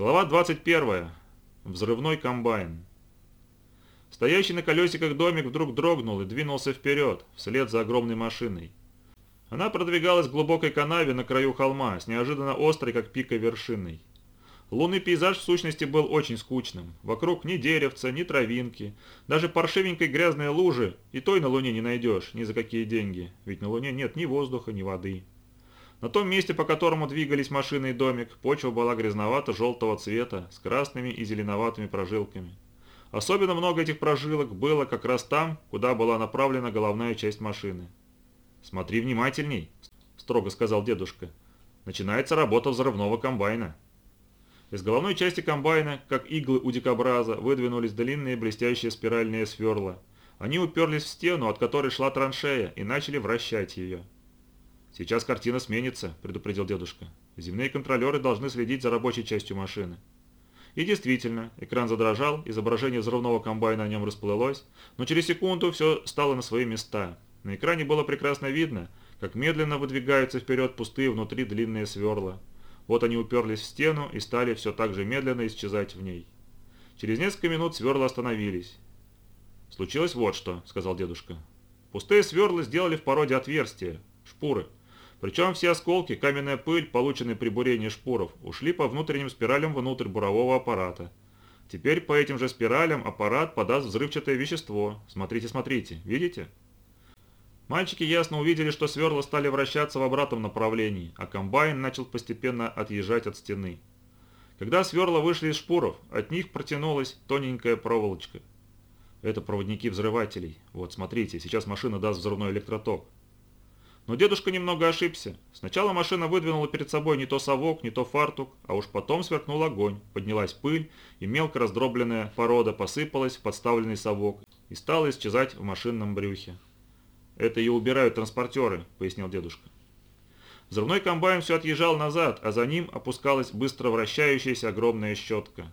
Глава 21. Взрывной комбайн. Стоящий на колесиках домик вдруг дрогнул и двинулся вперед, вслед за огромной машиной. Она продвигалась к глубокой канаве на краю холма, с неожиданно острой, как пика, вершиной. Лунный пейзаж в сущности был очень скучным. Вокруг ни деревца, ни травинки, даже паршивенькой грязной лужи и той на Луне не найдешь ни за какие деньги, ведь на Луне нет ни воздуха, ни воды. На том месте, по которому двигались машины и домик, почва была грязновато-желтого цвета, с красными и зеленоватыми прожилками. Особенно много этих прожилок было как раз там, куда была направлена головная часть машины. «Смотри внимательней», – строго сказал дедушка. «Начинается работа взрывного комбайна». Из головной части комбайна, как иглы у дикобраза, выдвинулись длинные блестящие спиральные сверла. Они уперлись в стену, от которой шла траншея, и начали вращать ее. «Сейчас картина сменится», – предупредил дедушка. «Земные контролеры должны следить за рабочей частью машины». И действительно, экран задрожал, изображение взрывного комбайна на нем расплылось, но через секунду все стало на свои места. На экране было прекрасно видно, как медленно выдвигаются вперед пустые внутри длинные сверла. Вот они уперлись в стену и стали все так же медленно исчезать в ней. Через несколько минут сверла остановились. «Случилось вот что», — сказал дедушка. «Пустые сверла сделали в породе отверстия, шпуры. Причем все осколки, каменная пыль, полученная при бурении шпуров, ушли по внутренним спиралям внутрь бурового аппарата. Теперь по этим же спиралям аппарат подаст взрывчатое вещество. Смотрите, смотрите, видите? Мальчики ясно увидели, что сверла стали вращаться в обратном направлении, а комбайн начал постепенно отъезжать от стены. Когда сверла вышли из шпуров, от них протянулась тоненькая проволочка. Это проводники взрывателей. Вот, смотрите, сейчас машина даст взрывной электроток. Но дедушка немного ошибся. Сначала машина выдвинула перед собой не то совок, не то фартук, а уж потом сверкнул огонь, поднялась пыль, и мелко раздробленная порода посыпалась в подставленный совок и стала исчезать в машинном брюхе. «Это ее убирают транспортеры», — пояснил дедушка. Взрывной комбайн все отъезжал назад, а за ним опускалась быстро вращающаяся огромная щетка.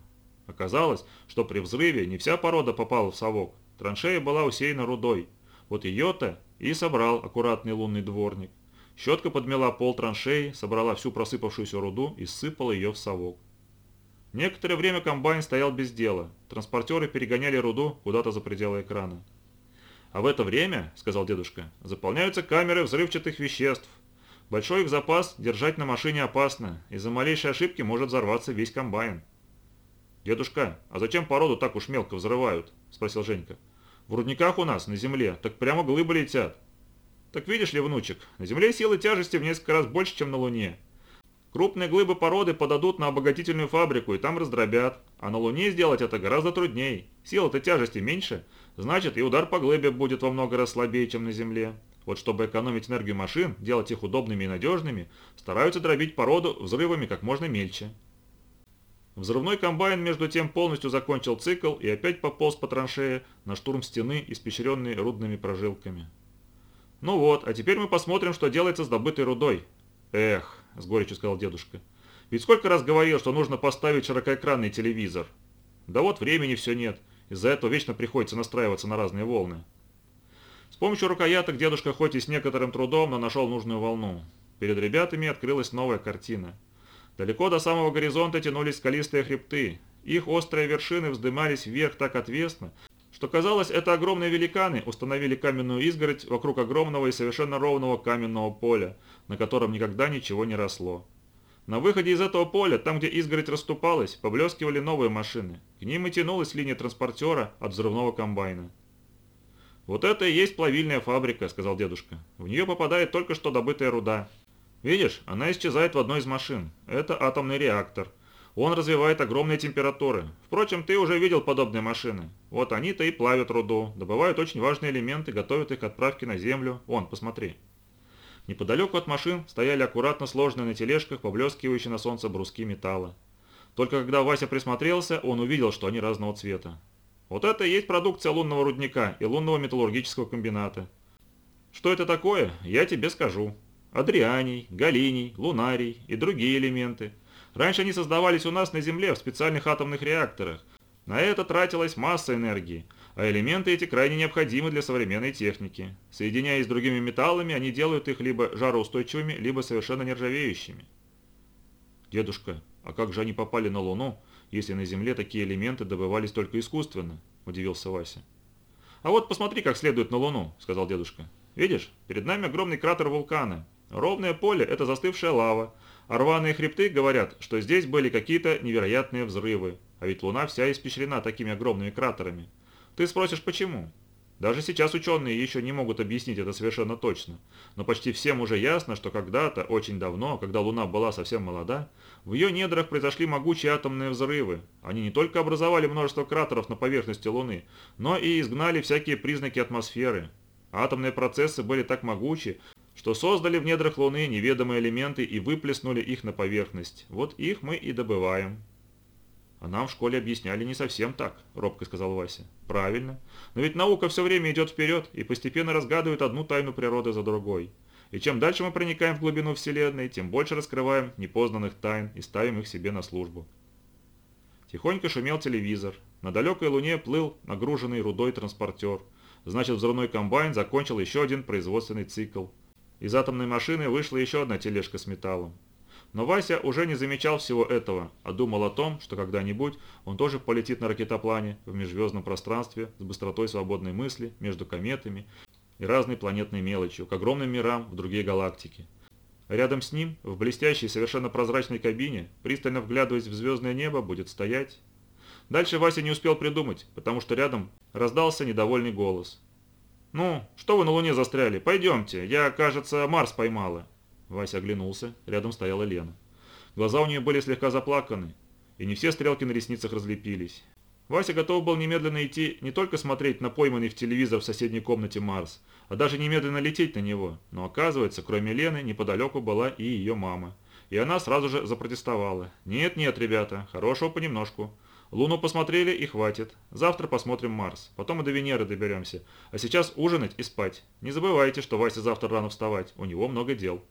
Оказалось, что при взрыве не вся порода попала в совок. Траншея была усеяна рудой. Вот ее-то и собрал аккуратный лунный дворник. Щетка подмела пол траншеи, собрала всю просыпавшуюся руду и сыпала ее в совок. Некоторое время комбайн стоял без дела. Транспортеры перегоняли руду куда-то за пределы экрана. «А в это время, — сказал дедушка, — заполняются камеры взрывчатых веществ. Большой их запас держать на машине опасно, из-за малейшей ошибки может взорваться весь комбайн». «Дедушка, а зачем породу так уж мелко взрывают?» – спросил Женька. В рудниках у нас, на земле, так прямо глыбы летят. Так видишь ли, внучек, на земле силы тяжести в несколько раз больше, чем на Луне. Крупные глыбы породы подадут на обогатительную фабрику и там раздробят. А на Луне сделать это гораздо труднее. Сила-то тяжести меньше, значит и удар по глыбе будет во много раз слабее, чем на Земле. Вот чтобы экономить энергию машин, делать их удобными и надежными, стараются дробить породу взрывами как можно мельче. Взрывной комбайн между тем полностью закончил цикл и опять пополз по траншее на штурм стены, испещренной рудными прожилками. «Ну вот, а теперь мы посмотрим, что делается с добытой рудой». «Эх», — с горечью сказал дедушка, — «ведь сколько раз говорил, что нужно поставить широкоэкранный телевизор. Да вот времени все нет, из-за этого вечно приходится настраиваться на разные волны». С помощью рукояток дедушка хоть и с некоторым трудом, но нашел нужную волну. Перед ребятами открылась новая картина — Далеко до самого горизонта тянулись скалистые хребты. Их острые вершины вздымались вверх так отвесно, что казалось, это огромные великаны установили каменную изгородь вокруг огромного и совершенно ровного каменного поля, на котором никогда ничего не росло. На выходе из этого поля, там где изгородь расступалась, поблескивали новые машины. К ним и тянулась линия транспортера от взрывного комбайна. «Вот это и есть плавильная фабрика», — сказал дедушка. «В нее попадает только что добытая руда. Видишь, она исчезает в одной из машин. Это атомный реактор. Он развивает огромные температуры. Впрочем, ты уже видел подобные машины. Вот они-то и плавят руду, добывают очень важные элементы, готовят их к отправке на землю. Вон, посмотри. Неподалеку от машин стояли аккуратно сложенные на тележках, поблескивающие на солнце бруски металла. Только когда Вася присмотрелся, он увидел, что они разного цвета. Вот это и есть продукция лунного рудника и лунного металлургического комбината. Что это такое, я тебе скажу адрианий, галлиний, лунарий и другие элементы. Раньше они создавались у нас на Земле в специальных атомных реакторах. На это тратилась масса энергии, а элементы эти крайне необходимы для современной техники. Соединяясь с другими металлами, они делают их либо жароустойчивыми, либо совершенно нержавеющими. «Дедушка, А как же они попали на Луну, если на Земле такие элементы добывались только искусственно?» – удивился Вася. «А вот посмотри, как следует на Луну», – сказал дедушка. «Видишь, перед нами огромный кратер вулкана. Ровное поле – это застывшая лава, а рваные хребты говорят, что здесь были какие-то невероятные взрывы. А ведь Луна вся испещрена такими огромными кратерами. Ты спросишь, почему? Даже сейчас ученые еще не могут объяснить это совершенно точно, но почти всем уже ясно, что когда-то, очень давно, когда Луна была совсем молода, в ее недрах произошли могучие атомные взрывы. Они не только образовали множество кратеров на поверхности Луны, но и изгнали всякие признаки атмосферы. Атомные процессы были так могучи, что создали в недрах Луны неведомые элементы и выплеснули их на поверхность. Вот их мы и добываем. «А нам в школе объясняли не совсем так», – робко сказал Вася. «Правильно. Но ведь наука все время идет вперед и постепенно разгадывает одну тайну природы за другой. И чем дальше мы проникаем в глубину Вселенной, тем больше раскрываем непознанных тайн и ставим их себе на службу». Тихонько шумел телевизор. На далекой луне плыл нагруженный рудой транспортер. Значит, взрывной комбайн закончил еще один производственный цикл. Из атомной машины вышла еще одна тележка с металлом. Но Вася уже не замечал всего этого, а думал о том, что когда-нибудь он тоже полетит на ракетоплане в межзвездном пространстве с быстротой свободной мысли между кометами и разной планетной мелочью к огромным мирам в другие галактики. Рядом с ним, в блестящей, совершенно прозрачной кабине, пристально вглядываясь в звездное небо, будет стоять. Дальше Вася не успел придумать, потому что рядом раздался недовольный голос. «Ну, что вы на Луне застряли? Пойдемте, я, кажется, Марс поймала». Вася оглянулся, рядом стояла Лена. Глаза у нее были слегка заплаканы, и не все стрелки на ресницах разлепились. Вася готов был немедленно идти не только смотреть на пойманный в телевизор в соседней комнате Марс, а даже немедленно лететь на него. Но оказывается, кроме Лены, неподалеку была и ее мама. И она сразу же запротестовала. «Нет-нет, ребята, хорошего понемножку. Луну посмотрели и хватит. Завтра посмотрим Марс. Потом и до Венеры доберемся. А сейчас ужинать и спать. Не забывайте, что Вася завтра рано вставать. У него много дел».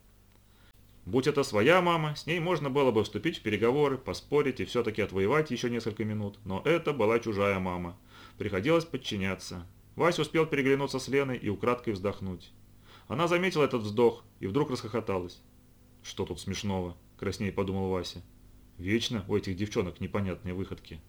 Будь это своя мама, с ней можно было бы вступить в переговоры, поспорить и все-таки отвоевать еще несколько минут, но это была чужая мама. Приходилось подчиняться. Вася успел переглянуться с Леной и украдкой вздохнуть. Она заметила этот вздох и вдруг расхохоталась. «Что тут смешного?» – краснее подумал Вася. «Вечно у этих девчонок непонятные выходки».